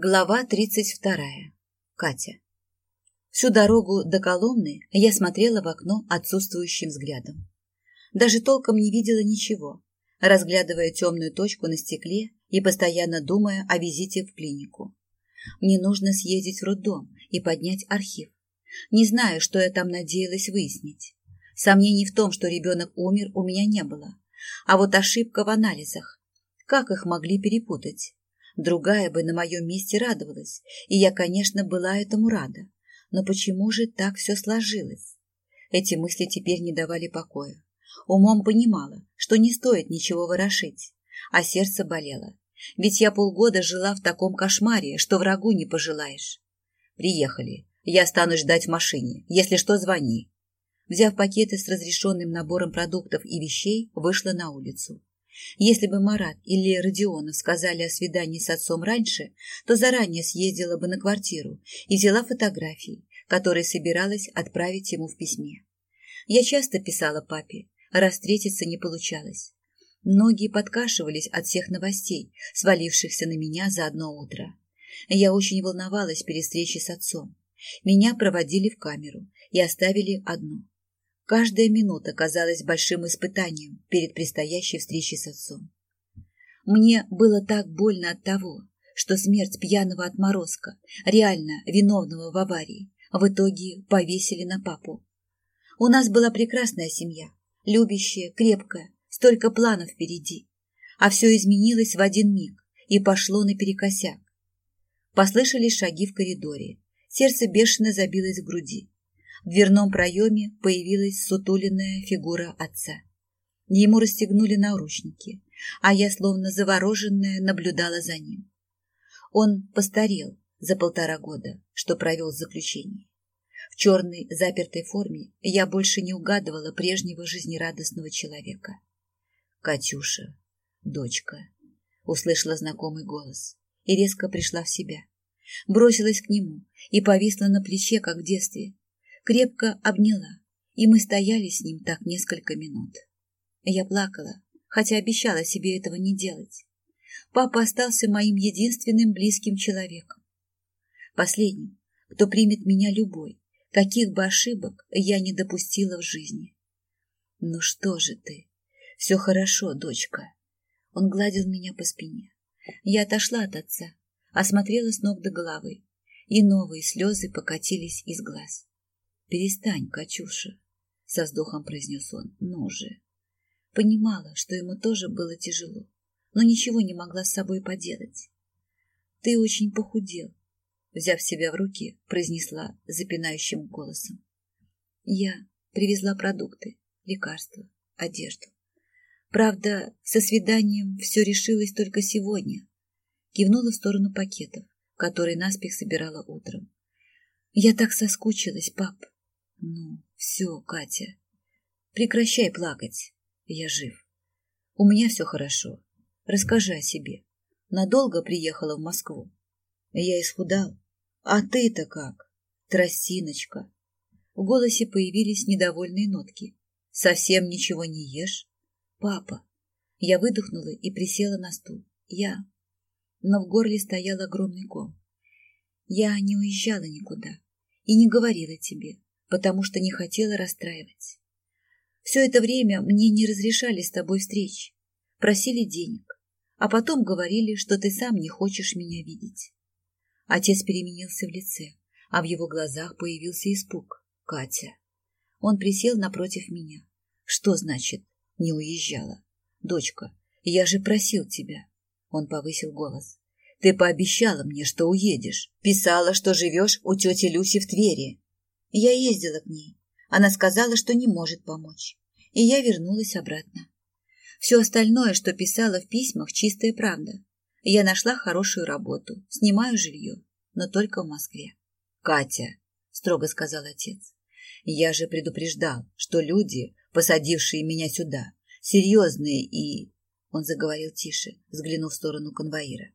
Глава тридцать вторая. Катя. Всю дорогу до Коломны я смотрела в окно отсутствующим взглядом. Даже толком не видела ничего, разглядывая темную точку на стекле и постоянно думая о визите в клинику. Мне нужно съездить в роддом и поднять архив. Не знаю, что я там надеялась выяснить. Сомнений в том, что ребенок умер, у меня не было. А вот ошибка в анализах. Как их могли перепутать? Другая бы на моем месте радовалась, и я, конечно, была этому рада. Но почему же так все сложилось? Эти мысли теперь не давали покоя. Умом понимала, что не стоит ничего ворошить, а сердце болело. Ведь я полгода жила в таком кошмаре, что врагу не пожелаешь. Приехали. Я стану ждать в машине. Если что, звони. Взяв пакеты с разрешенным набором продуктов и вещей, вышла на улицу. Если бы Марат или Родионов сказали о свидании с отцом раньше, то заранее съездила бы на квартиру и взяла фотографии, которые собиралась отправить ему в письме. Я часто писала папе, раз встретиться не получалось. Многие подкашивались от всех новостей, свалившихся на меня за одно утро. Я очень волновалась перед встречей с отцом. Меня проводили в камеру и оставили одну. Каждая минута казалась большим испытанием перед предстоящей встречей с отцом. Мне было так больно от того, что смерть пьяного отморозка, реально виновного в аварии, в итоге повесили на папу. У нас была прекрасная семья, любящая, крепкая, столько планов впереди. А все изменилось в один миг и пошло наперекосяк. Послышались шаги в коридоре. Сердце бешено забилось в груди. В дверном проеме появилась сутуленная фигура отца. Ему расстегнули наручники, а я, словно завороженная, наблюдала за ним. Он постарел за полтора года, что провел в заключении. В черной запертой форме я больше не угадывала прежнего жизнерадостного человека. «Катюша, дочка», — услышала знакомый голос и резко пришла в себя. Бросилась к нему и повисла на плече, как в детстве, крепко обняла, и мы стояли с ним так несколько минут. Я плакала, хотя обещала себе этого не делать. Папа остался моим единственным близким человеком. Последним, кто примет меня любой, каких бы ошибок я не допустила в жизни. Ну что же ты? Все хорошо, дочка. Он гладил меня по спине. Я отошла от отца, осмотрела с ног до головы, и новые слезы покатились из глаз. «Перестань, Катюша», — со вздохом произнес он, — «ну же». Понимала, что ему тоже было тяжело, но ничего не могла с собой поделать. «Ты очень похудел», — взяв себя в руки, произнесла запинающим голосом. «Я привезла продукты, лекарства, одежду. Правда, со свиданием все решилось только сегодня». Кивнула в сторону пакетов, которые наспех собирала утром. «Я так соскучилась, пап. Ну, все, Катя, прекращай плакать. Я жив. У меня все хорошо. Расскажи о себе. Надолго приехала в Москву. Я исхудал. А ты-то как? Тростиночка. В голосе появились недовольные нотки. Совсем ничего не ешь? Папа. Я выдохнула и присела на стул. Я. Но в горле стоял огромный ком. Я не уезжала никуда и не говорила тебе потому что не хотела расстраивать. Все это время мне не разрешали с тобой встреч, просили денег, а потом говорили, что ты сам не хочешь меня видеть. Отец переменился в лице, а в его глазах появился испуг. Катя. Он присел напротив меня. Что значит «не уезжала»? Дочка, я же просил тебя. Он повысил голос. Ты пообещала мне, что уедешь. Писала, что живешь у тети Люси в Твери. Я ездила к ней. Она сказала, что не может помочь. И я вернулась обратно. Все остальное, что писала в письмах, чистая правда. Я нашла хорошую работу, снимаю жилье, но только в Москве. «Катя», — строго сказал отец, — «я же предупреждал, что люди, посадившие меня сюда, серьезные и...» Он заговорил тише, взглянув в сторону конвоира.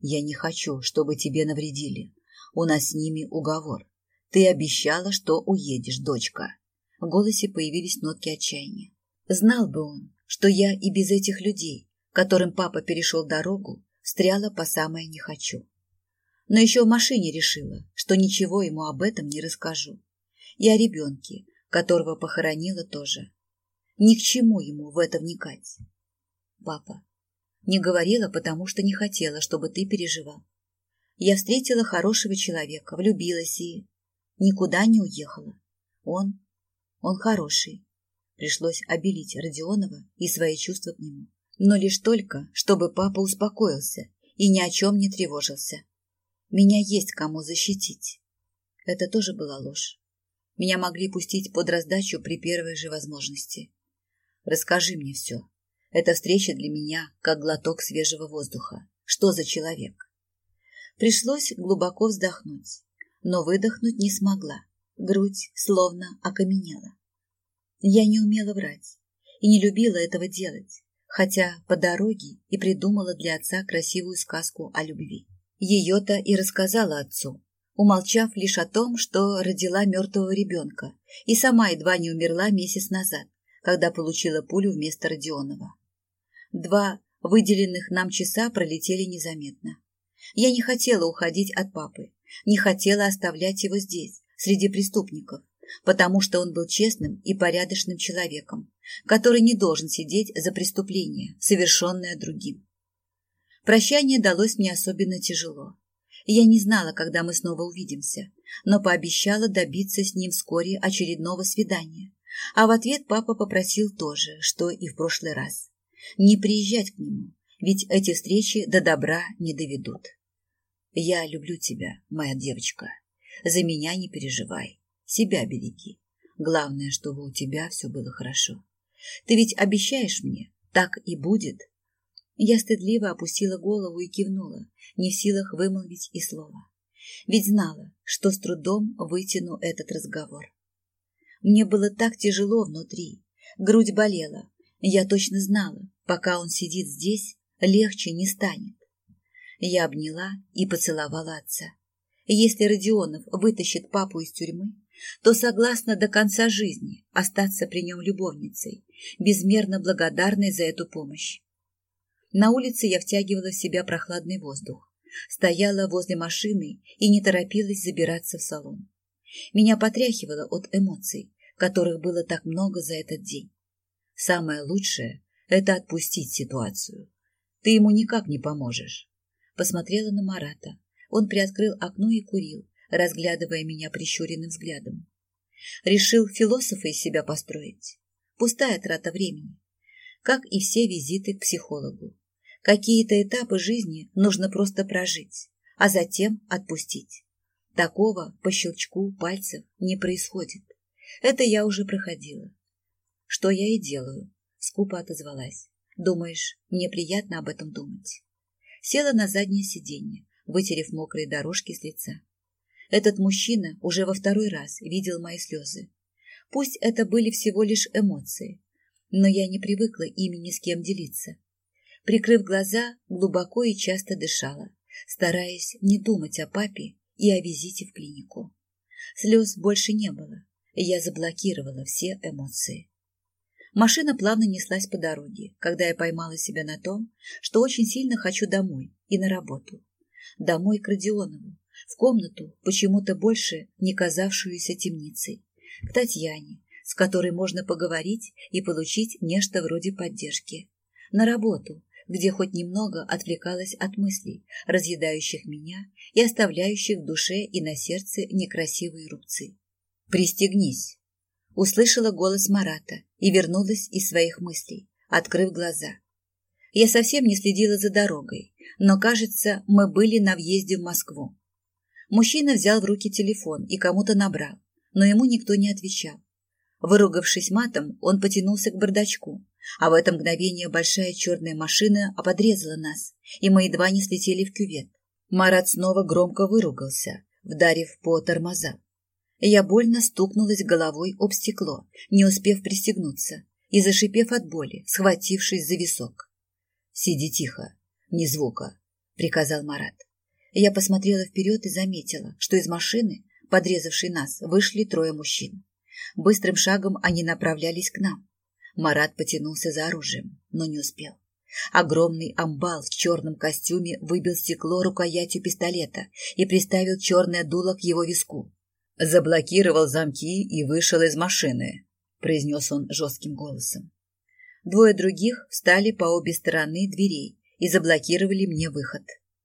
«Я не хочу, чтобы тебе навредили. У нас с ними уговор. Ты обещала, что уедешь, дочка. В голосе появились нотки отчаяния. Знал бы он, что я и без этих людей, которым папа перешел дорогу, встряла по самое не хочу. Но еще в машине решила, что ничего ему об этом не расскажу. И о ребенке, которого похоронила тоже. Ни к чему ему в это вникать. Папа, не говорила, потому что не хотела, чтобы ты переживал. Я встретила хорошего человека, влюбилась и никуда не уехала. Он, он хороший. Пришлось обелить Родионова и свои чувства к нему. Но лишь только, чтобы папа успокоился и ни о чем не тревожился. Меня есть кому защитить. Это тоже была ложь. Меня могли пустить под раздачу при первой же возможности. Расскажи мне все. Эта встреча для меня как глоток свежего воздуха. Что за человек? Пришлось глубоко вздохнуть, но выдохнуть не смогла. Грудь словно окаменела. Я не умела врать и не любила этого делать, хотя по дороге и придумала для отца красивую сказку о любви. Ее-то и рассказала отцу, умолчав лишь о том, что родила мертвого ребенка и сама едва не умерла месяц назад, когда получила пулю вместо Родионова. Два выделенных нам часа пролетели незаметно. Я не хотела уходить от папы, не хотела оставлять его здесь, среди преступников, потому что он был честным и порядочным человеком, который не должен сидеть за преступление, совершенное другим. Прощание далось мне особенно тяжело. Я не знала, когда мы снова увидимся, но пообещала добиться с ним вскоре очередного свидания. А в ответ папа попросил то же, что и в прошлый раз. Не приезжать к нему, ведь эти встречи до добра не доведут. Я люблю тебя, моя девочка. За меня не переживай. Себя береги. Главное, чтобы у тебя все было хорошо. Ты ведь обещаешь мне, так и будет. Я стыдливо опустила голову и кивнула, не в силах вымолвить и слова. Ведь знала, что с трудом вытяну этот разговор. Мне было так тяжело внутри, грудь болела. Я точно знала, пока он сидит здесь, легче не станет. Я обняла и поцеловала отца. Если Родионов вытащит папу из тюрьмы, то согласна до конца жизни остаться при нем любовницей, безмерно благодарной за эту помощь. На улице я втягивала в себя прохладный воздух, стояла возле машины и не торопилась забираться в салон. Меня потряхивало от эмоций, которых было так много за этот день. Самое лучшее — это отпустить ситуацию. Ты ему никак не поможешь. Посмотрела на Марата. Он приоткрыл окно и курил, разглядывая меня прищуренным взглядом. Решил философа из себя построить. Пустая трата времени. Как и все визиты к психологу. Какие-то этапы жизни нужно просто прожить, а затем отпустить. Такого по щелчку пальцев не происходит. Это я уже проходила. Что я и делаю, скупо отозвалась. Думаешь, мне приятно об этом думать? Села на заднее сиденье, вытерев мокрые дорожки с лица. Этот мужчина уже во второй раз видел мои слезы. Пусть это были всего лишь эмоции, но я не привыкла ими ни с кем делиться. Прикрыв глаза, глубоко и часто дышала, стараясь не думать о папе и о визите в клинику. Слез больше не было, я заблокировала все эмоции. Машина плавно неслась по дороге, когда я поймала себя на том, что очень сильно хочу домой и на работу. Домой к Родионову, в комнату, почему-то больше не казавшуюся темницей, к Татьяне, с которой можно поговорить и получить нечто вроде поддержки, на работу, где хоть немного отвлекалась от мыслей, разъедающих меня и оставляющих в душе и на сердце некрасивые рубцы. «Пристегнись!» Услышала голос Марата и вернулась из своих мыслей, открыв глаза. Я совсем не следила за дорогой, но, кажется, мы были на въезде в Москву. Мужчина взял в руки телефон и кому-то набрал, но ему никто не отвечал. Выругавшись матом, он потянулся к бардачку, а в это мгновение большая черная машина ободрезала нас, и мы едва не слетели в кювет. Марат снова громко выругался, вдарив по тормозам. Я больно стукнулась головой об стекло, не успев пристегнуться, и зашипев от боли, схватившись за висок. «Сиди тихо, ни звука», — приказал Марат. Я посмотрела вперед и заметила, что из машины, подрезавшей нас, вышли трое мужчин. Быстрым шагом они направлялись к нам. Марат потянулся за оружием, но не успел. Огромный амбал в черном костюме выбил стекло рукоятью пистолета и приставил черное дуло к его виску. «Заблокировал замки и вышел из машины», — произнес он жестким голосом. Двое других встали по обе стороны дверей и заблокировали мне выход.